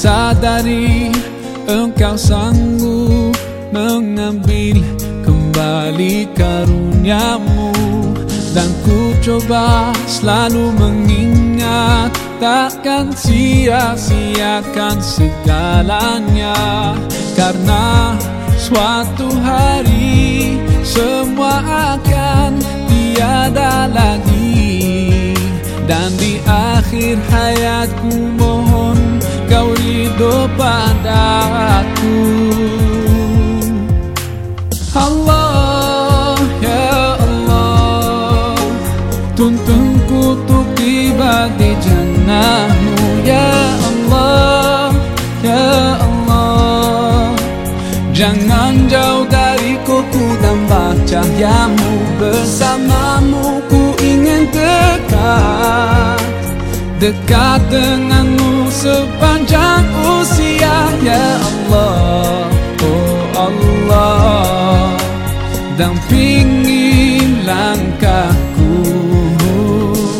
Sadari engkau sanggup mengambil kembali karuniamu. Dan ku coba selalu mengingat Takkan sia-siakan segalanya. Karena suatu hari semua akan tiada lagi. Dan di akhir hayatku kepadaku. Allah, ya Allah, Tuntunku untuk tiba di jannahmu. Ya Allah ya Allah, Jangan jauh dariku ku tambah cahayamu Bersamamu ku ingin dekat Dekat dengan sepanjang usia Ya Allah Allah. Dampingi langkahku.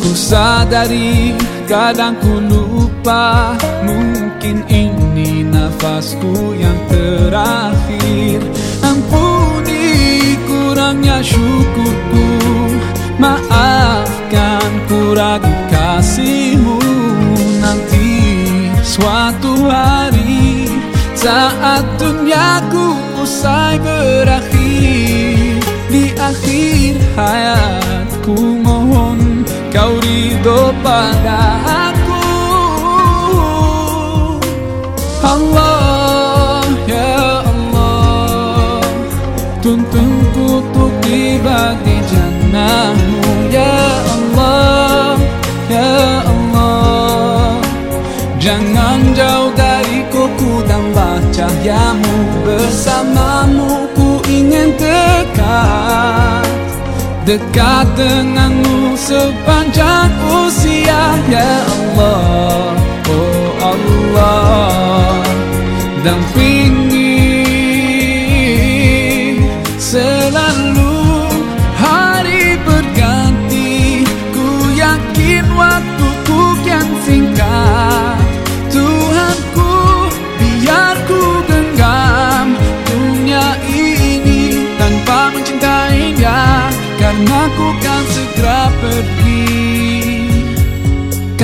Ku sadari kadang ku lupa Mungkin ini nafasku yang terakhir. Ampuni kurangnya syukurku Maafkan ku ragu Nanti suatu hari saat duniaku usai berakhir Di akhir hayatku mohon kau ridho pada aku. Allah ya Allah Tuntunku untuk tiba di jannahmu tambah cahayamu Bersamamu ku ingin dekat. Dekat denganmu sepanjang usia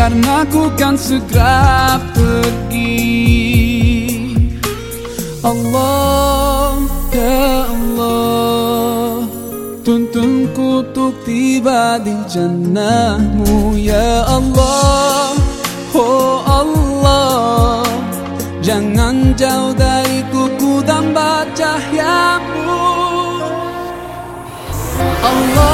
Karena ku kan segera pergi. Allah ya Allah Tuntunku untuk tiba di jannahmu ya Allah. Oh Allah Jangan jauh dariku ku tambah cahayamu Allah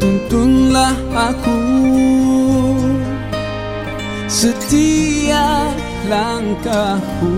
Tuntunlah aku. Setiap langkahku